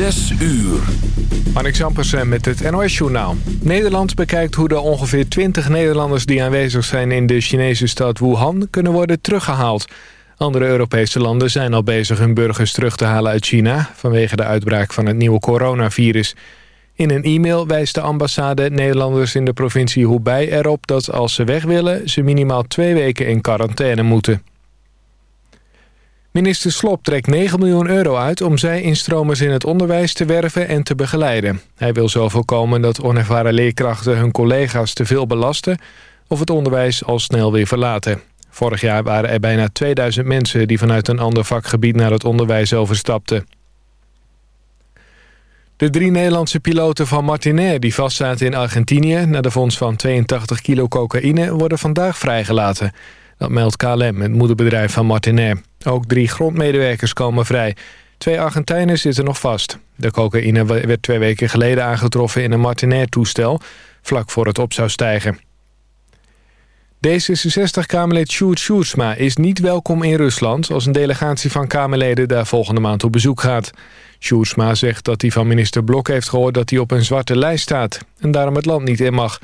Zes uur. Marnik Zampersen met het NOS-journaal. Nederland bekijkt hoe de ongeveer 20 Nederlanders die aanwezig zijn in de Chinese stad Wuhan kunnen worden teruggehaald. Andere Europese landen zijn al bezig hun burgers terug te halen uit China... vanwege de uitbraak van het nieuwe coronavirus. In een e-mail wijst de ambassade Nederlanders in de provincie Hubei erop... dat als ze weg willen, ze minimaal twee weken in quarantaine moeten. Minister Slop trekt 9 miljoen euro uit om zij-instromers in het onderwijs te werven en te begeleiden. Hij wil zo voorkomen dat onervaren leerkrachten hun collega's te veel belasten of het onderwijs al snel weer verlaten. Vorig jaar waren er bijna 2000 mensen die vanuit een ander vakgebied naar het onderwijs overstapten. De drie Nederlandse piloten van Martinair die vastzaten in Argentinië... na de vondst van 82 kilo cocaïne worden vandaag vrijgelaten. Dat meldt KLM, het moederbedrijf van Martinair. Ook drie grondmedewerkers komen vrij. Twee Argentijnen zitten nog vast. De cocaïne werd twee weken geleden aangetroffen in een Martinair-toestel... vlak voor het op zou stijgen. D66-Kamerlid Sjoerd is niet welkom in Rusland... als een delegatie van Kamerleden daar volgende maand op bezoek gaat. Sjoerdsma zegt dat hij van minister Blok heeft gehoord... dat hij op een zwarte lijst staat en daarom het land niet in mag.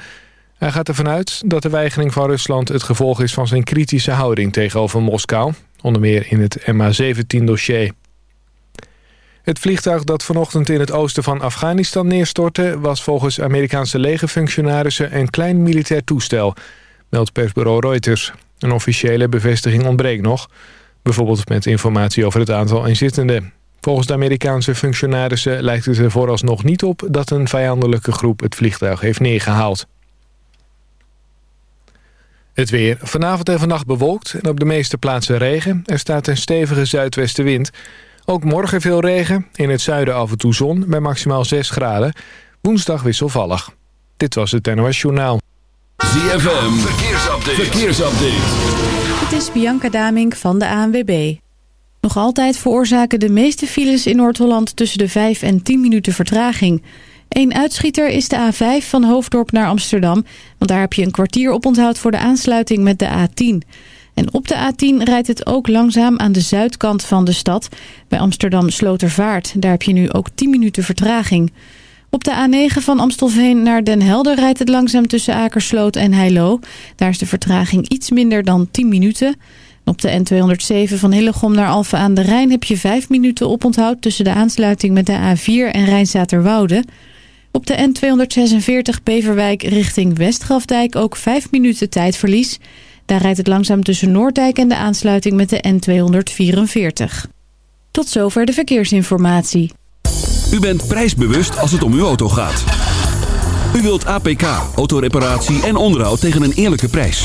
Hij gaat ervan uit dat de weigering van Rusland het gevolg is... van zijn kritische houding tegenover Moskou, onder meer in het MH17-dossier. Het vliegtuig dat vanochtend in het oosten van Afghanistan neerstortte... was volgens Amerikaanse legerfunctionarissen een klein militair toestel meldt persbureau Reuters. Een officiële bevestiging ontbreekt nog. Bijvoorbeeld met informatie over het aantal inzittenden. Volgens de Amerikaanse functionarissen lijkt het er vooralsnog niet op... dat een vijandelijke groep het vliegtuig heeft neergehaald. Het weer. Vanavond en vannacht bewolkt en op de meeste plaatsen regen. Er staat een stevige zuidwestenwind. Ook morgen veel regen. In het zuiden af en toe zon bij maximaal 6 graden. Woensdag wisselvallig. Dit was het NOS Journaal. ZFM, verkeersupdate. verkeersupdate. Het is Bianca Damink van de ANWB. Nog altijd veroorzaken de meeste files in Noord-Holland tussen de 5 en 10 minuten vertraging. Eén uitschieter is de A5 van Hoofddorp naar Amsterdam. Want daar heb je een kwartier op onthoud voor de aansluiting met de A10. En op de A10 rijdt het ook langzaam aan de zuidkant van de stad. Bij Amsterdam Slotervaart. Daar heb je nu ook 10 minuten vertraging. Op de A9 van Amstelveen naar Den Helder rijdt het langzaam tussen Akersloot en Heilo. Daar is de vertraging iets minder dan 10 minuten. Op de N207 van Hillegom naar Alphen aan de Rijn heb je 5 minuten oponthoud tussen de aansluiting met de A4 en Rijnstaterwoude. Op de N246 Beverwijk richting Westgrafdijk ook 5 minuten tijdverlies. Daar rijdt het langzaam tussen Noorddijk en de aansluiting met de N244. Tot zover de verkeersinformatie. U bent prijsbewust als het om uw auto gaat. U wilt APK, autoreparatie en onderhoud tegen een eerlijke prijs.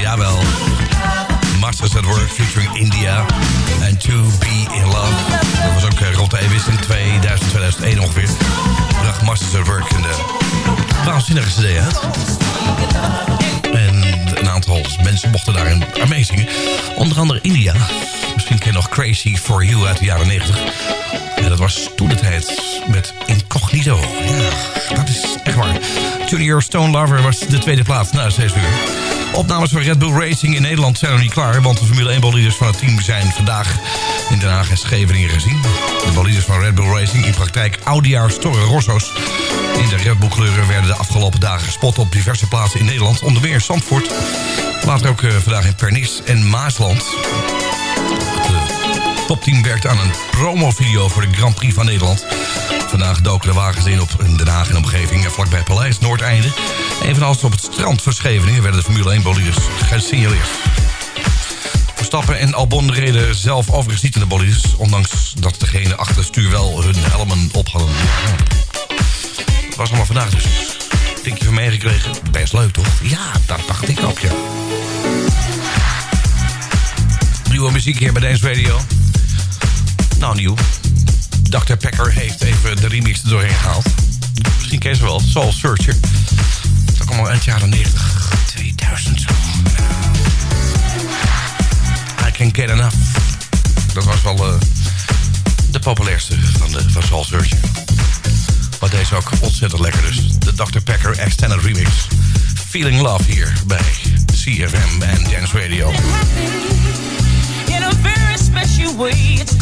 Jawel. Masters at Work featuring India. En To Be In Love. Dat was ook uh, rond in 2000, 2001 ongeveer. Bracht Masters at Work in de waanzinnige cd uit. En een aantal mensen mochten daarin mee zingen. Onder andere India. Misschien ken je nog Crazy For You uit de jaren 90. En dat was toen de tijd met Incognito. Ja, dat is echt waar. Junior Stone Lover was de tweede plaats na 6 uur. Opnames van Red Bull Racing in Nederland zijn nog niet klaar... want de Formule 1 bolides van het team zijn vandaag in Den Haag en Scheveningen gezien. De bolides van Red Bull Racing, in praktijk Audia's Toro Rosso's... in de Red Bull kleuren werden de afgelopen dagen gespot op diverse plaatsen in Nederland. Onder meer Zandvoort, later ook uh, vandaag in Pernis en Maasland. Het topteam werkt aan een promovideo voor de Grand Prix van Nederland... Vandaag doken de wagens in op Den Haag en omgeving... vlakbij Paleis Noordeinde. Evenals op het strand van Scheveningen... werden de Formule 1 bolides gesignaleerd. Verstappen en Albon reden zelf overigens niet in de bolides... ondanks dat degene achter het stuur wel hun helmen op hadden. Dat was allemaal vandaag dus. Denk je van meegekregen? Best leuk, toch? Ja, dat dacht ik ook, ja. Nieuwe muziek hier bij Dance Radio. Nou, nieuw. Dr. Packer heeft even de remix er doorheen gehaald. Misschien ken ze wel, Soul Searcher. Dat kwam al eind jaren 90, 2000 zo. Can Get Enough. Dat was wel uh, de populairste van, de, van Soul. Maar deze ook ontzettend lekker dus. De Dr. Packer Extended Remix. Feeling Love hier bij CFM en Dance Radio. In a very special way, it's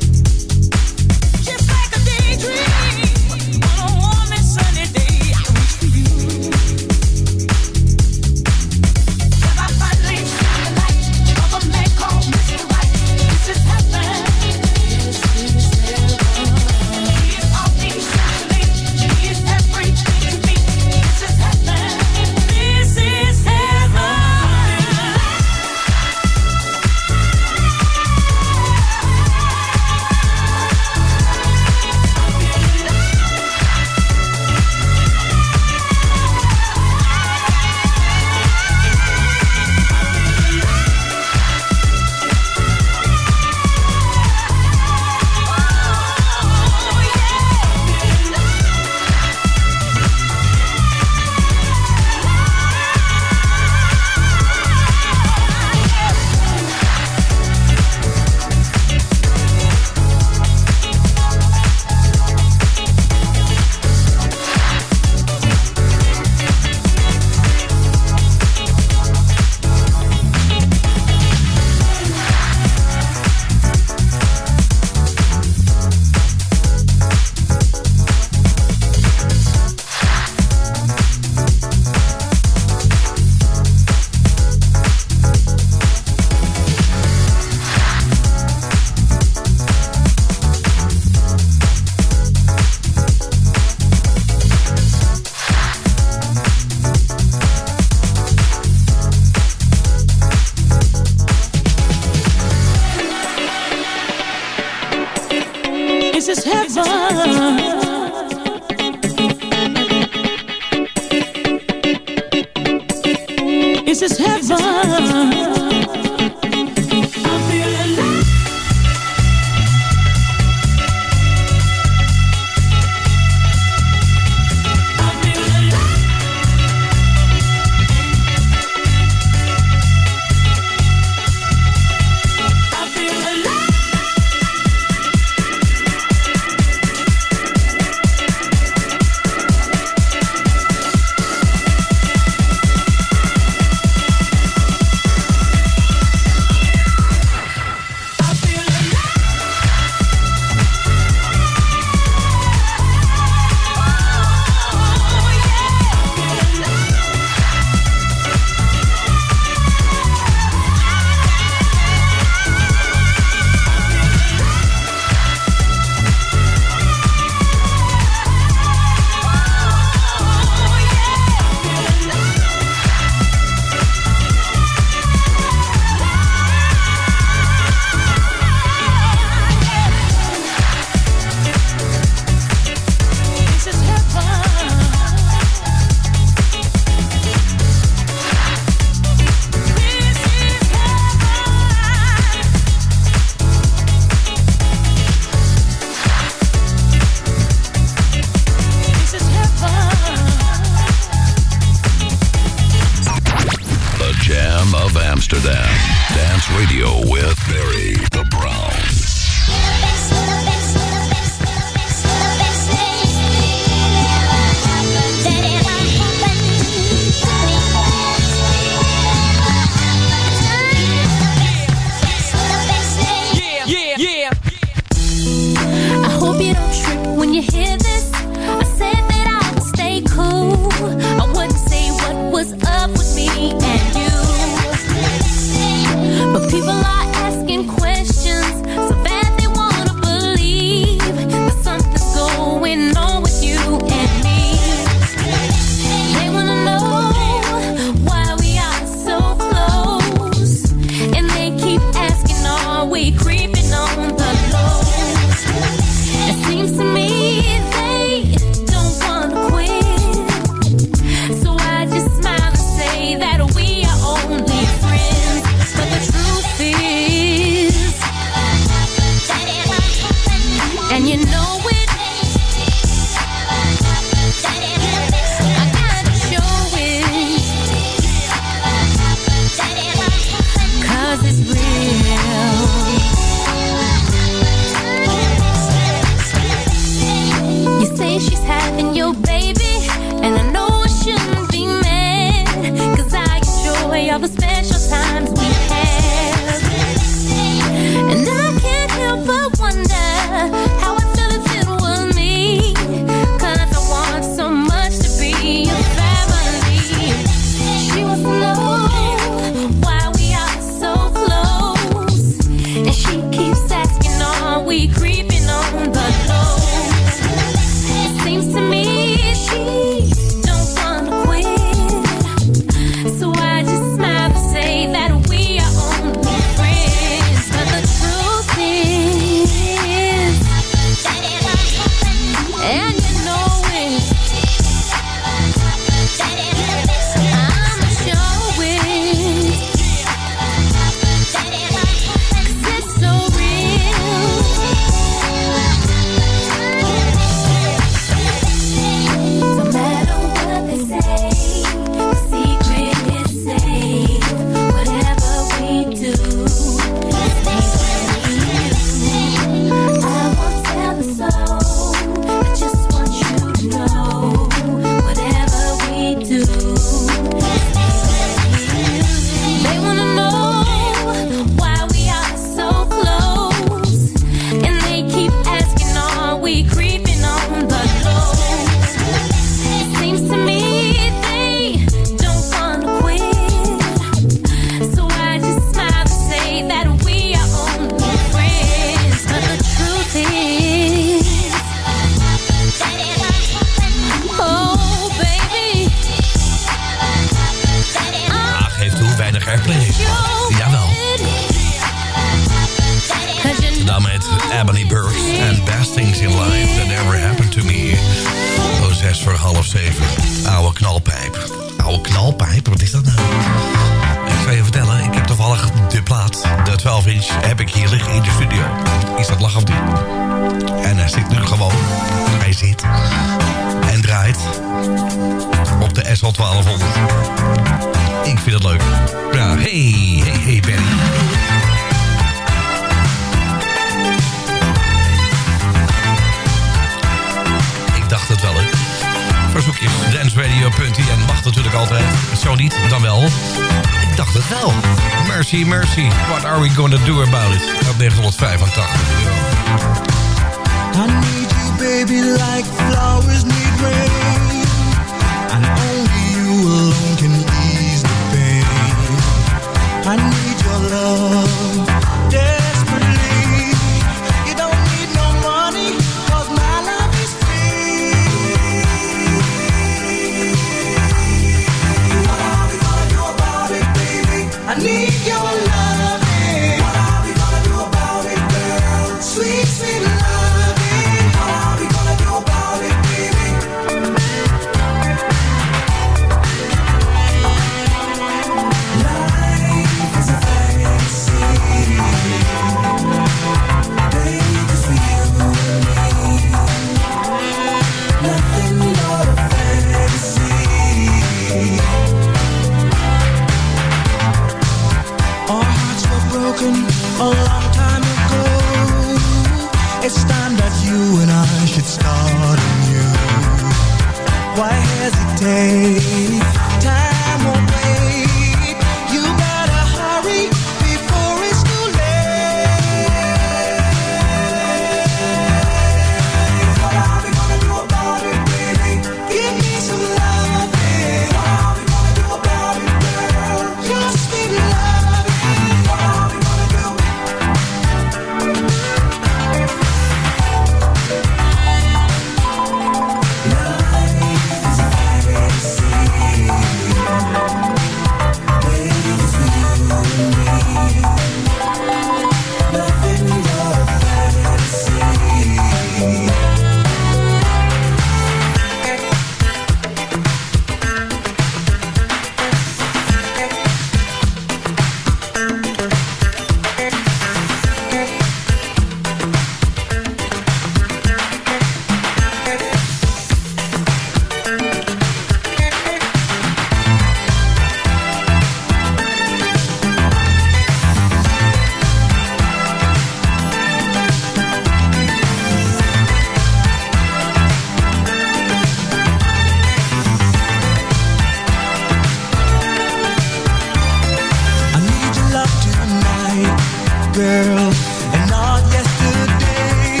girl and not yesterday.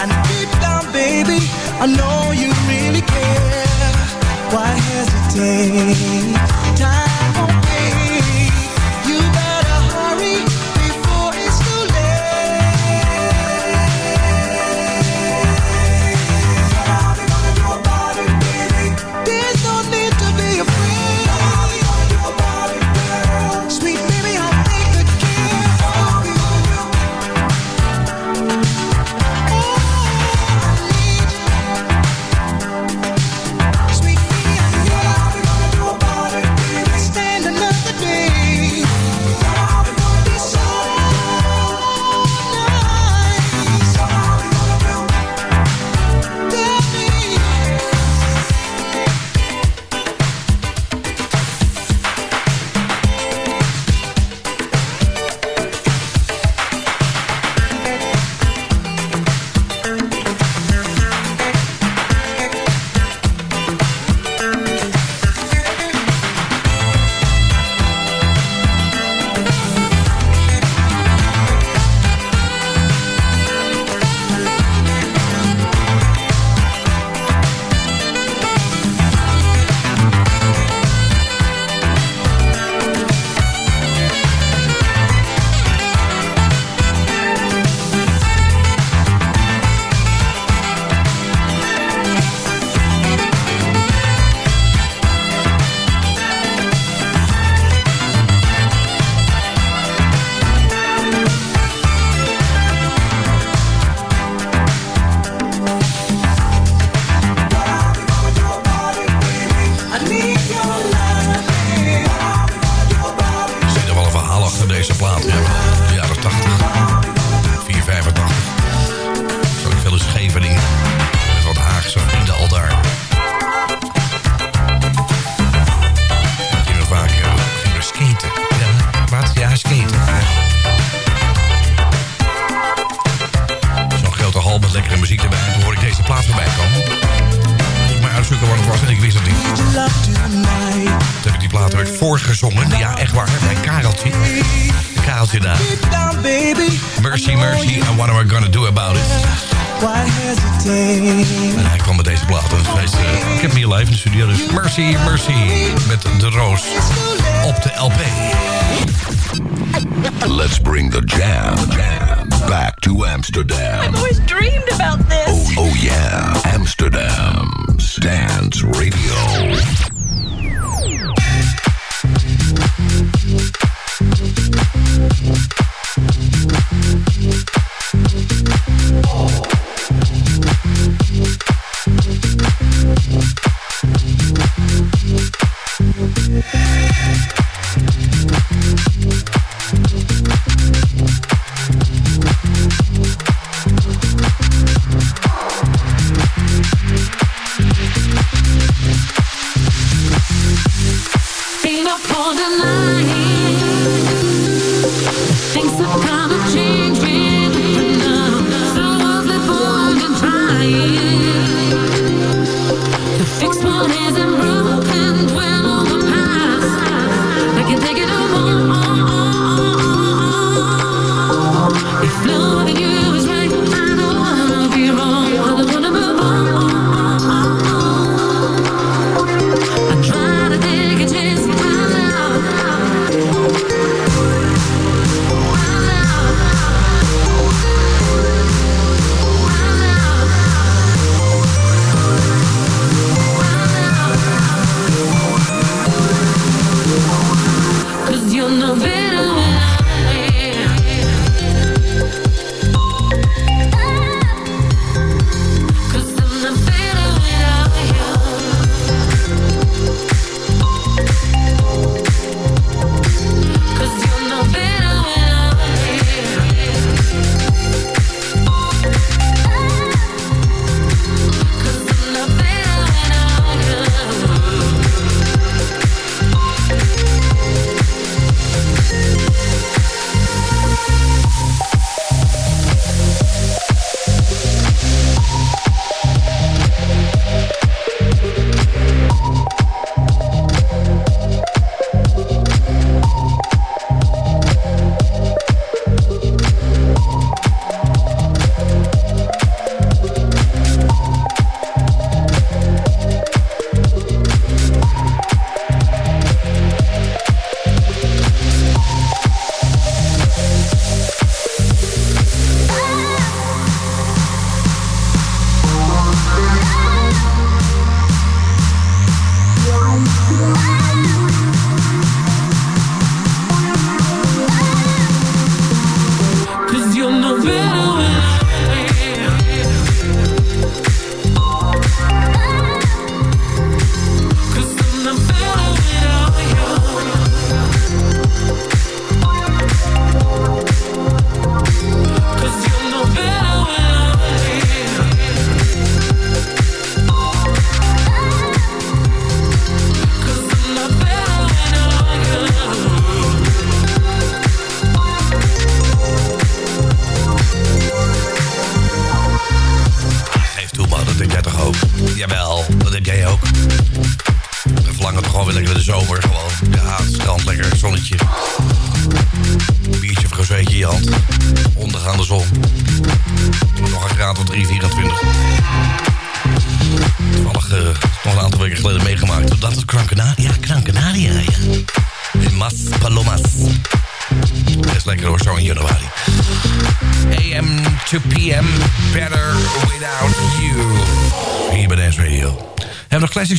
And deep down, baby, I know. Deze plaat. Ja, de jaren 80. 4, 85. Zo ik veel in Scheveningen. Met wat Haagse vrienden al daar. Ik ging er vaak uh, ging skaten. Ja, wat? Ja, skaten. Zo'n grote hal met lekkere muziek erbij. En toen hoorde ik deze plaat voorbij komen. Uitzoeken wat het was en ik wist het niet. Toen heb ik die plaat werd voorgezongen. Ja, echt waar. Bij Kareltje. Kareltje daar. Mercy, mercy. And what are we gonna do about it? En hij kwam met deze plaat. En uh, ik heb hem hier live in de studio. Dus Mercy, Mercy. Met de roos op de LP. Let's bring the jam back to Amsterdam. I've always dreamed about this. Oh, oh yeah, Amsterdam's Dance Radio. If love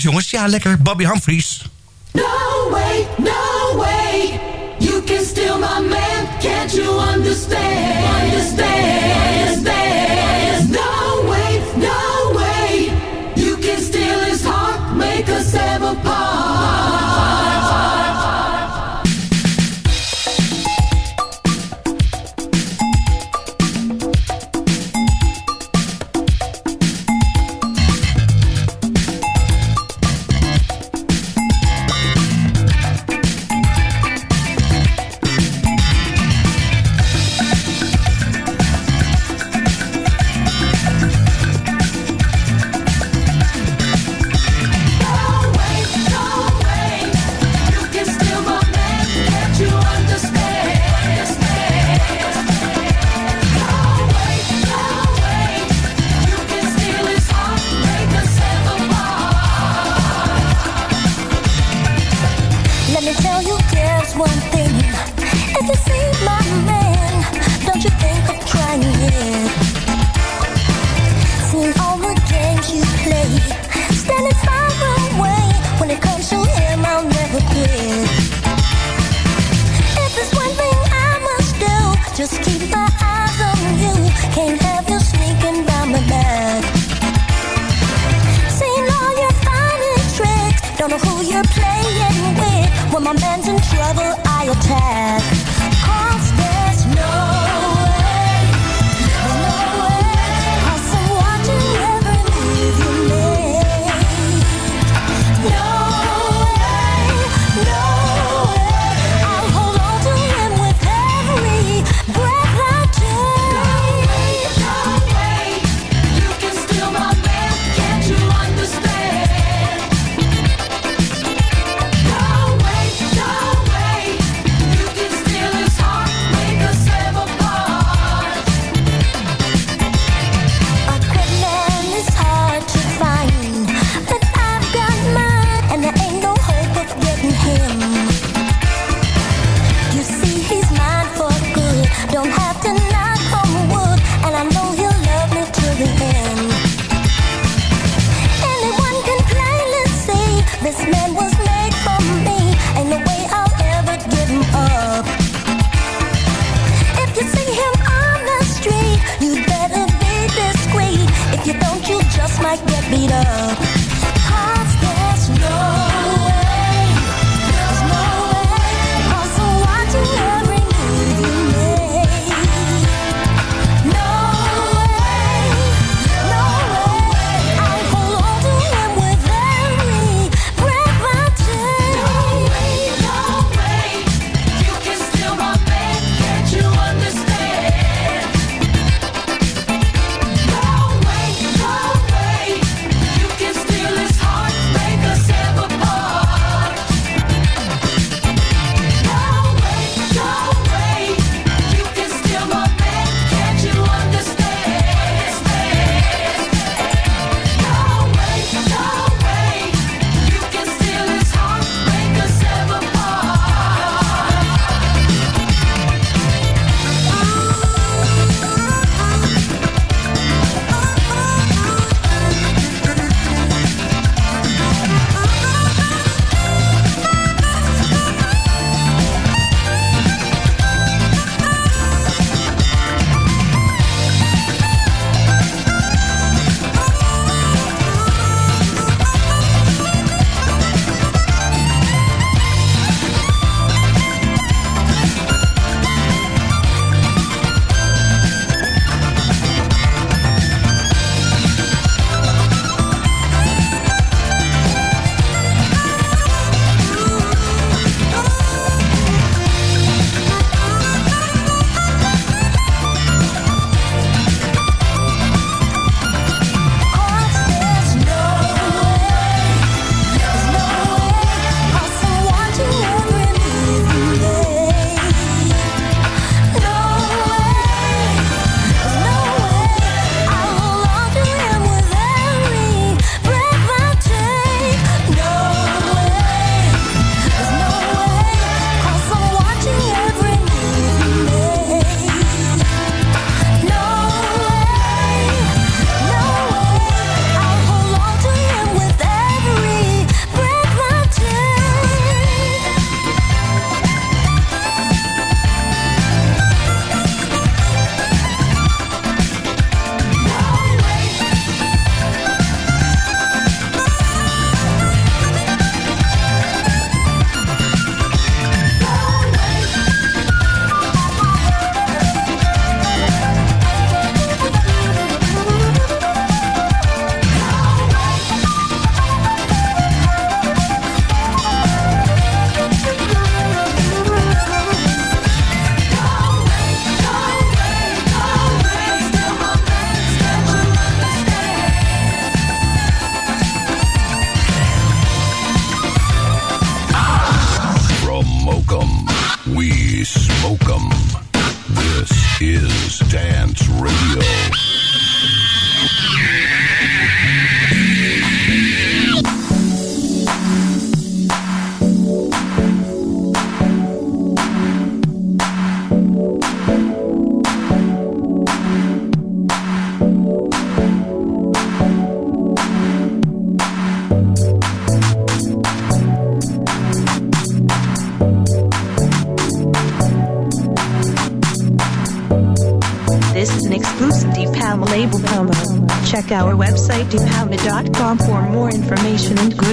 jongens? Ja, lekker. Bobby Humphries. No way,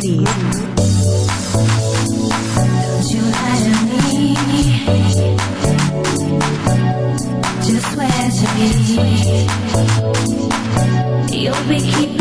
Steve. Just swear to me. You'll be keeping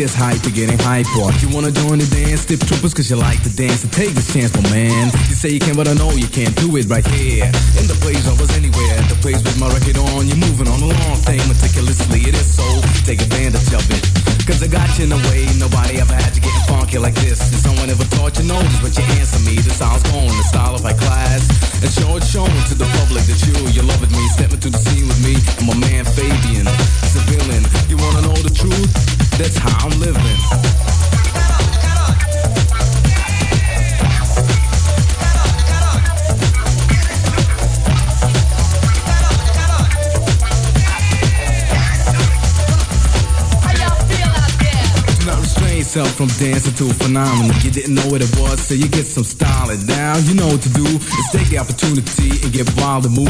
this is hype, you're getting hype on. You wanna join the dance, tip troopers cause you like to dance. And take this chance, my man. You say you can, but I know you can't do it right here. In the place I was anywhere, At the place with my record on. You're moving on the long thing meticulously, it is so. Take advantage of it. Cause I got you in a way, nobody ever had you getting funky like this. And someone ever taught you notice, but you answer me. The sound's the style of my class. And show it shown to the public that you, you love it me. Step into the scene with me, and my man Fabian, civilian. You wanna know the truth? That's how I'm living. Yourself from dancing to a phenomenon. You didn't know what it was, so you get some style it down. You know what to do. Is take the opportunity and get wild and move.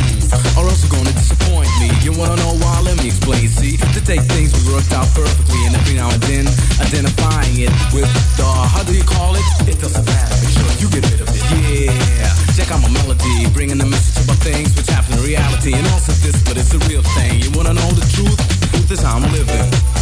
Or else you're gonna disappoint me. You wanna know why? Let me explain. See, to take things we worked out perfectly, and every now and then identifying it with the how do you call it? It doesn't matter. Make sure you get rid of it. Yeah. Check out my melody, bringing the message about things which happen in reality, and also this, but it's a real thing. You wanna know the truth? Truth is how I'm living.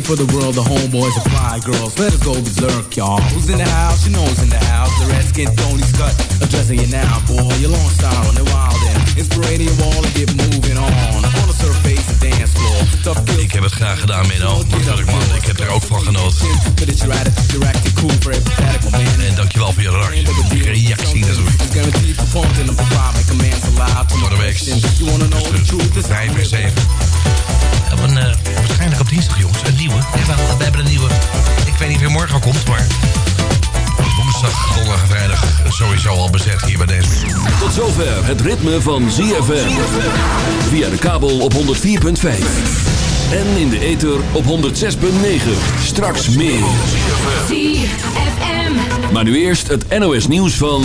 Ready for the world, the homeboys and fly girls. Let us go berserk, y'all. Who's in the house? You know who's in the house. The Redskin Tony Scott addressing you now, boy. You're long style on the wild end. Inspirating you all to get moving on. Ik heb het graag gedaan, Menno. Natuurlijk, man. Ik heb er ook van genoten. En dankjewel voor je reactie. reactie natuurlijk. Door de week? This Vijf en zeven. We hebben eh, waarschijnlijk op dinsdag, jongens, een nieuwe. We hebben een nieuwe. Ik weet niet of hij morgen komt, maar... Woensdag, donderdag en vrijdag sowieso al bezet hier bij deze. Tot zover het ritme van ZFM. Via de kabel op 104.5. En in de ether op 106.9. Straks meer. Maar nu eerst het NOS nieuws van...